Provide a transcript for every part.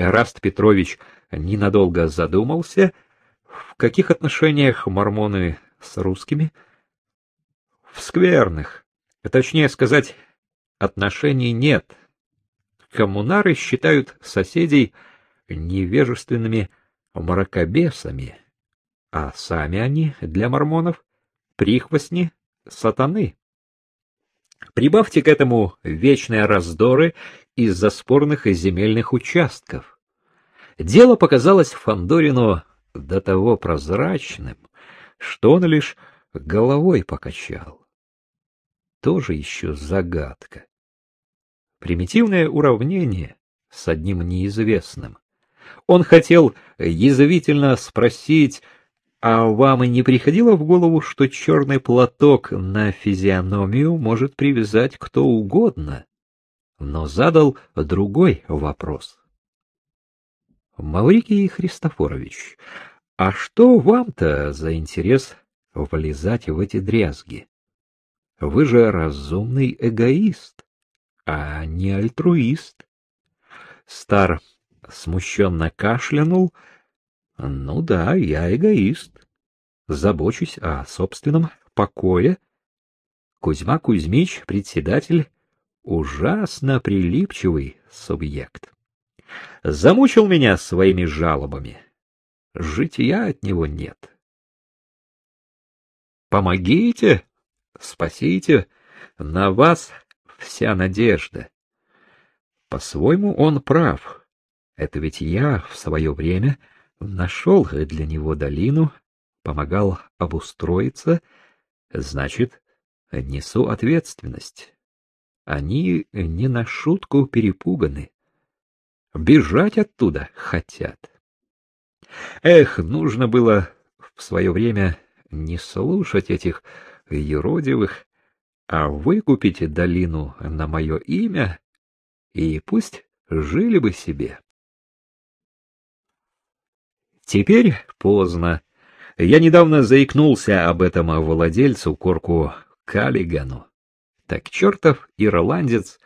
Эраст Петрович ненадолго задумался, в каких отношениях мормоны с русскими? В скверных. Точнее сказать, отношений нет. Коммунары считают соседей невежественными мракобесами, а сами они для мормонов прихвостни сатаны. Прибавьте к этому вечные раздоры из-за спорных земельных участков. Дело показалось Фандорину до того прозрачным, что он лишь головой покачал. Тоже еще загадка. Примитивное уравнение с одним неизвестным. Он хотел язвительно спросить, а вам и не приходило в голову, что черный платок на физиономию может привязать кто угодно? Но задал другой вопрос. Маврикий Христофорович, а что вам-то за интерес влезать в эти дрязги? Вы же разумный эгоист, а не альтруист. Стар смущенно кашлянул, ну да, я эгоист. Забочусь о собственном покое. Кузьма Кузьмич, председатель, ужасно прилипчивый субъект. Замучил меня своими жалобами. Жития от него нет. Помогите, спасите, на вас вся надежда. По-своему он прав. Это ведь я в свое время Нашел для него долину, помогал обустроиться, значит, несу ответственность. Они не на шутку перепуганы. Бежать оттуда хотят. Эх, нужно было в свое время не слушать этих юродивых, а выкупить долину на мое имя, и пусть жили бы себе. Теперь поздно. Я недавно заикнулся об этом владельцу Корку Каллигану. Так чертов ирландец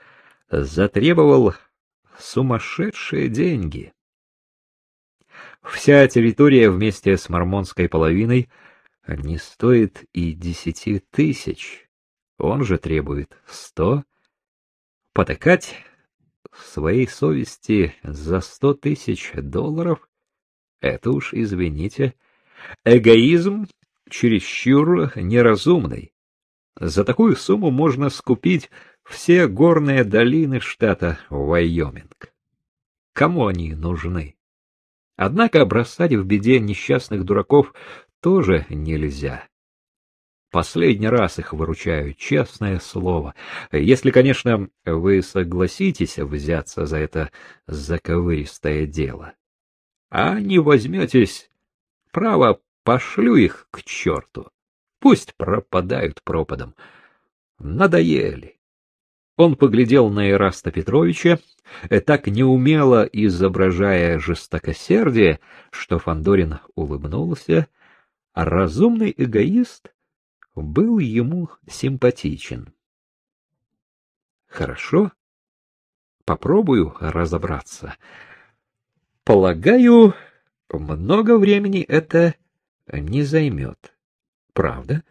затребовал сумасшедшие деньги. Вся территория вместе с мормонской половиной не стоит и десяти тысяч. Он же требует сто. Потакать своей совести за сто тысяч долларов это уж, извините, эгоизм чересчур неразумный. За такую сумму можно скупить все горные долины штата Вайоминг. Кому они нужны? Однако бросать в беде несчастных дураков тоже нельзя. Последний раз их выручаю, честное слово. Если, конечно, вы согласитесь взяться за это заковыристое дело а не возьметесь, право, пошлю их к черту. Пусть пропадают пропадом. Надоели. Он поглядел на Ираста Петровича, э, так неумело изображая жестокосердие, что Фандорин улыбнулся, а разумный эгоист был ему симпатичен. Хорошо, попробую разобраться. Полагаю, много времени это не займет. Правда?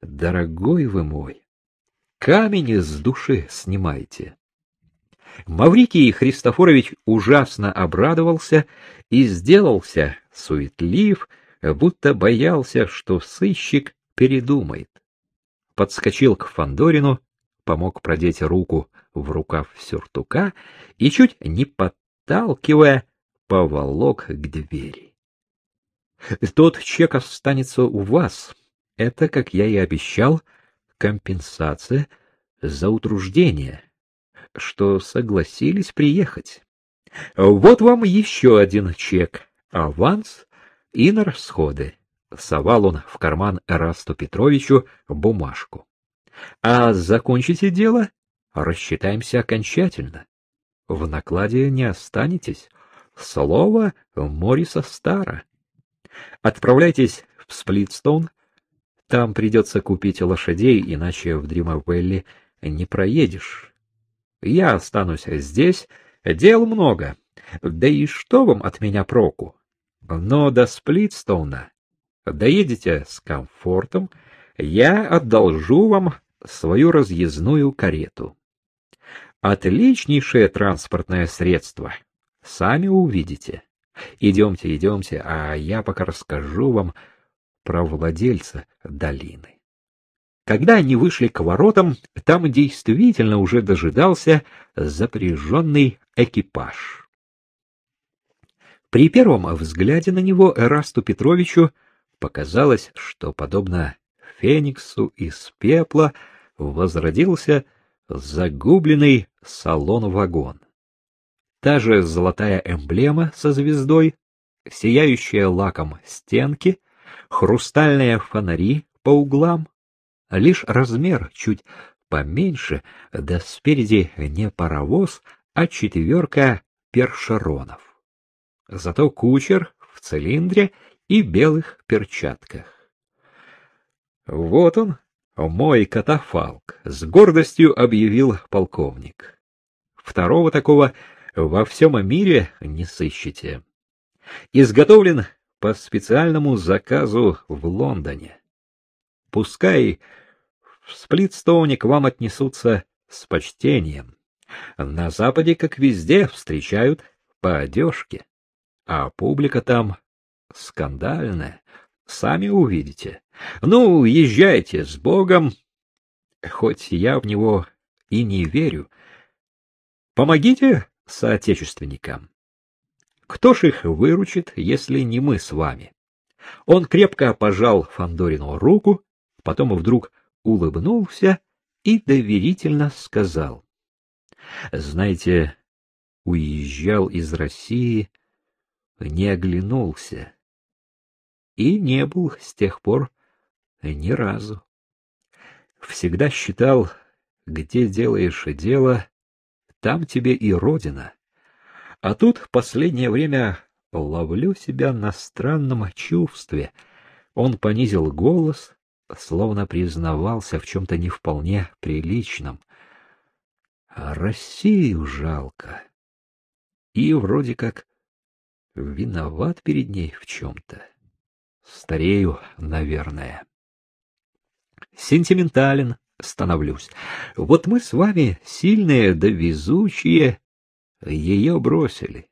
Дорогой вы мой, камень с души снимайте. Маврикий Христофорович ужасно обрадовался и сделался суетлив, будто боялся, что сыщик передумает. Подскочил к Фандорину, помог продеть руку в рукав сюртука и чуть не под подталкивая, поволок к двери. Тот чек останется у вас. Это, как я и обещал, компенсация за утруждение, что согласились приехать. Вот вам еще один чек, аванс и на расходы. Совал он в карман Эрасту Петровичу бумажку. А закончите дело, рассчитаемся окончательно. В накладе не останетесь. Слово Мориса Стара. Отправляйтесь в Сплитстоун. Там придется купить лошадей, иначе в Дримавелли не проедешь. Я останусь здесь. Дел много. Да и что вам от меня проку? Но до Сплитстоуна доедете с комфортом, я одолжу вам свою разъездную карету. Отличнейшее транспортное средство. Сами увидите. Идемте, идемте, а я пока расскажу вам про владельца долины. Когда они вышли к воротам, там действительно уже дожидался запряженный экипаж. При первом взгляде на него Эрасту Петровичу показалось, что, подобно фениксу из пепла, возродился загубленный салон-вагон. Та же золотая эмблема со звездой, сияющие лаком стенки, хрустальные фонари по углам, лишь размер чуть поменьше, да спереди не паровоз, а четверка першеронов. Зато кучер в цилиндре и белых перчатках. Вот он, мой катафалк, с гордостью объявил полковник. Второго такого во всем мире не сыщете. Изготовлен по специальному заказу в Лондоне. Пускай в Сплитстоуне к вам отнесутся с почтением. На Западе, как везде, встречают по одежке, а публика там скандальная, сами увидите. Ну, езжайте с Богом, хоть я в него и не верю. Помогите соотечественникам. Кто ж их выручит, если не мы с вами? Он крепко пожал Фандорину руку, потом вдруг улыбнулся и доверительно сказал: "Знаете, уезжал из России, не оглянулся и не был с тех пор ни разу. Всегда считал, где делаешь дело, там тебе и родина. А тут в последнее время ловлю себя на странном чувстве. Он понизил голос, словно признавался в чем-то не вполне приличном. Россию жалко. И вроде как виноват перед ней в чем-то. Старею, наверное. Сентиментален становлюсь. Вот мы с вами, сильные да везучие, ее бросили.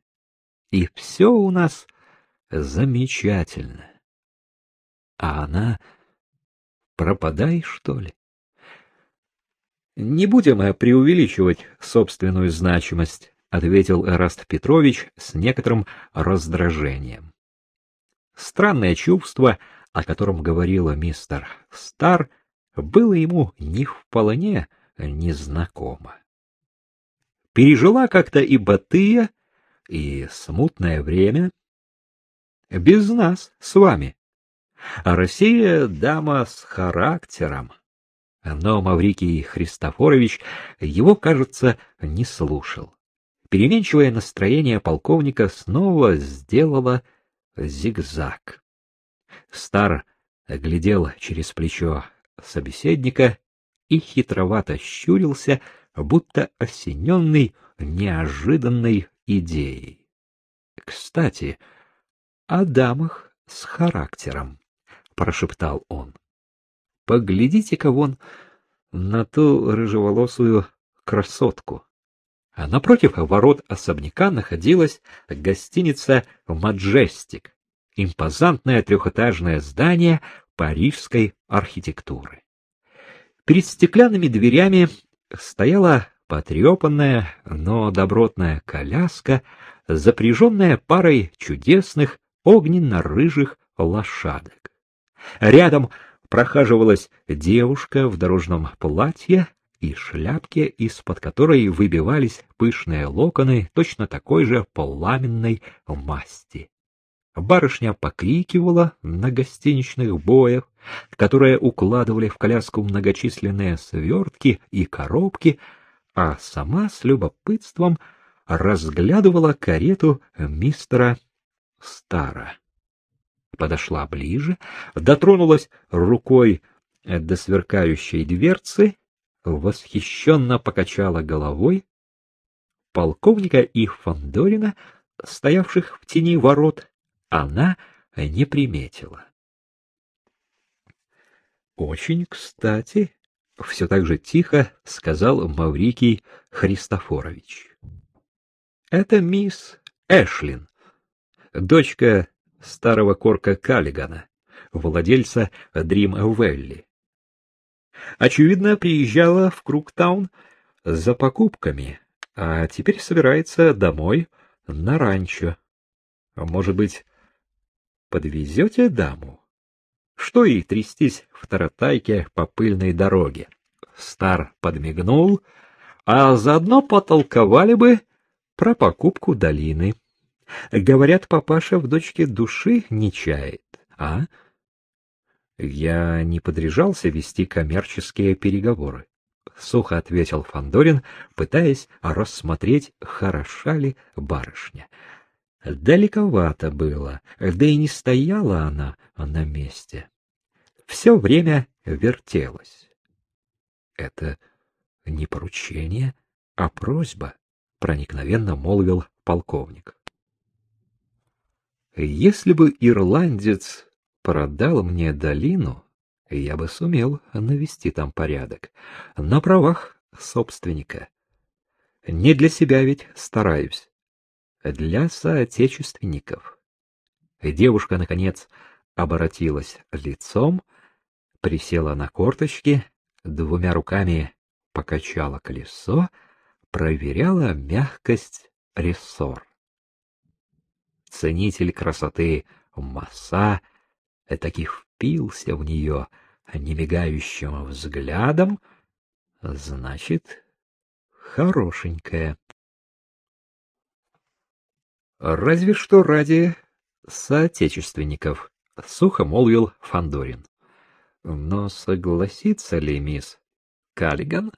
И все у нас замечательно. А она пропадай, что ли? Не будем преувеличивать собственную значимость, ответил Эраст Петрович с некоторым раздражением. Странное чувство, о котором говорила мистер Стар, было ему не вполне незнакомо. Пережила как-то и Батыя, и смутное время. Без нас с вами. А Россия — дама с характером. Но Маврикий Христофорович его, кажется, не слушал. Переменчивое настроение полковника снова сделало зигзаг. Стар глядел через плечо собеседника и хитровато щурился, будто осененный неожиданной идеей. Кстати, о дамах с характером, прошептал он. Поглядите-ка вон на ту рыжеволосую красотку. А напротив ворот особняка находилась гостиница «Маджестик», импозантное трехэтажное здание парижской архитектуры. Перед стеклянными дверями стояла потрепанная, но добротная коляска, запряженная парой чудесных огненно-рыжих лошадок. Рядом прохаживалась девушка в дорожном платье и шляпке, из-под которой выбивались пышные локоны точно такой же пламенной масти. Барышня покрикивала на гостиничных боях, которые укладывали в коляску многочисленные свертки и коробки, а сама с любопытством разглядывала карету мистера Стара. Подошла ближе, дотронулась рукой до сверкающей дверцы, восхищенно покачала головой, полковника и Фандорина, стоявших в тени ворот, она не приметила. Очень кстати, все так же тихо сказал Маврикий Христофорович. Это мисс Эшлин, дочка старого корка Каллигана, владельца Дрим Велли. Очевидно, приезжала в Круктаун за покупками, а теперь собирается домой на ранчо. Может быть, подвезете даму? Что ей трястись в таратайке по пыльной дороге? Стар подмигнул, а заодно потолковали бы про покупку долины. Говорят, папаша в дочке души не чает, а? Я не подряжался вести коммерческие переговоры. Сухо ответил Фандорин, пытаясь рассмотреть, хороша ли барышня. Далековато было, да и не стояла она на месте. Все время вертелась. Это не поручение, а просьба, проникновенно молвил полковник. Если бы ирландец продал мне долину, я бы сумел навести там порядок на правах собственника. Не для себя ведь стараюсь, для соотечественников. Девушка наконец оборотилась лицом, присела на корточки, двумя руками покачала колесо, проверяла мягкость рессор. Ценитель красоты Масса таки впился в нее немигающим взглядом, значит, хорошенькая. Разве что ради соотечественников, сухо молвил Фандорин. Но согласится ли мисс Каллиган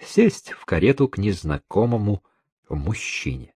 сесть в карету к незнакомому мужчине?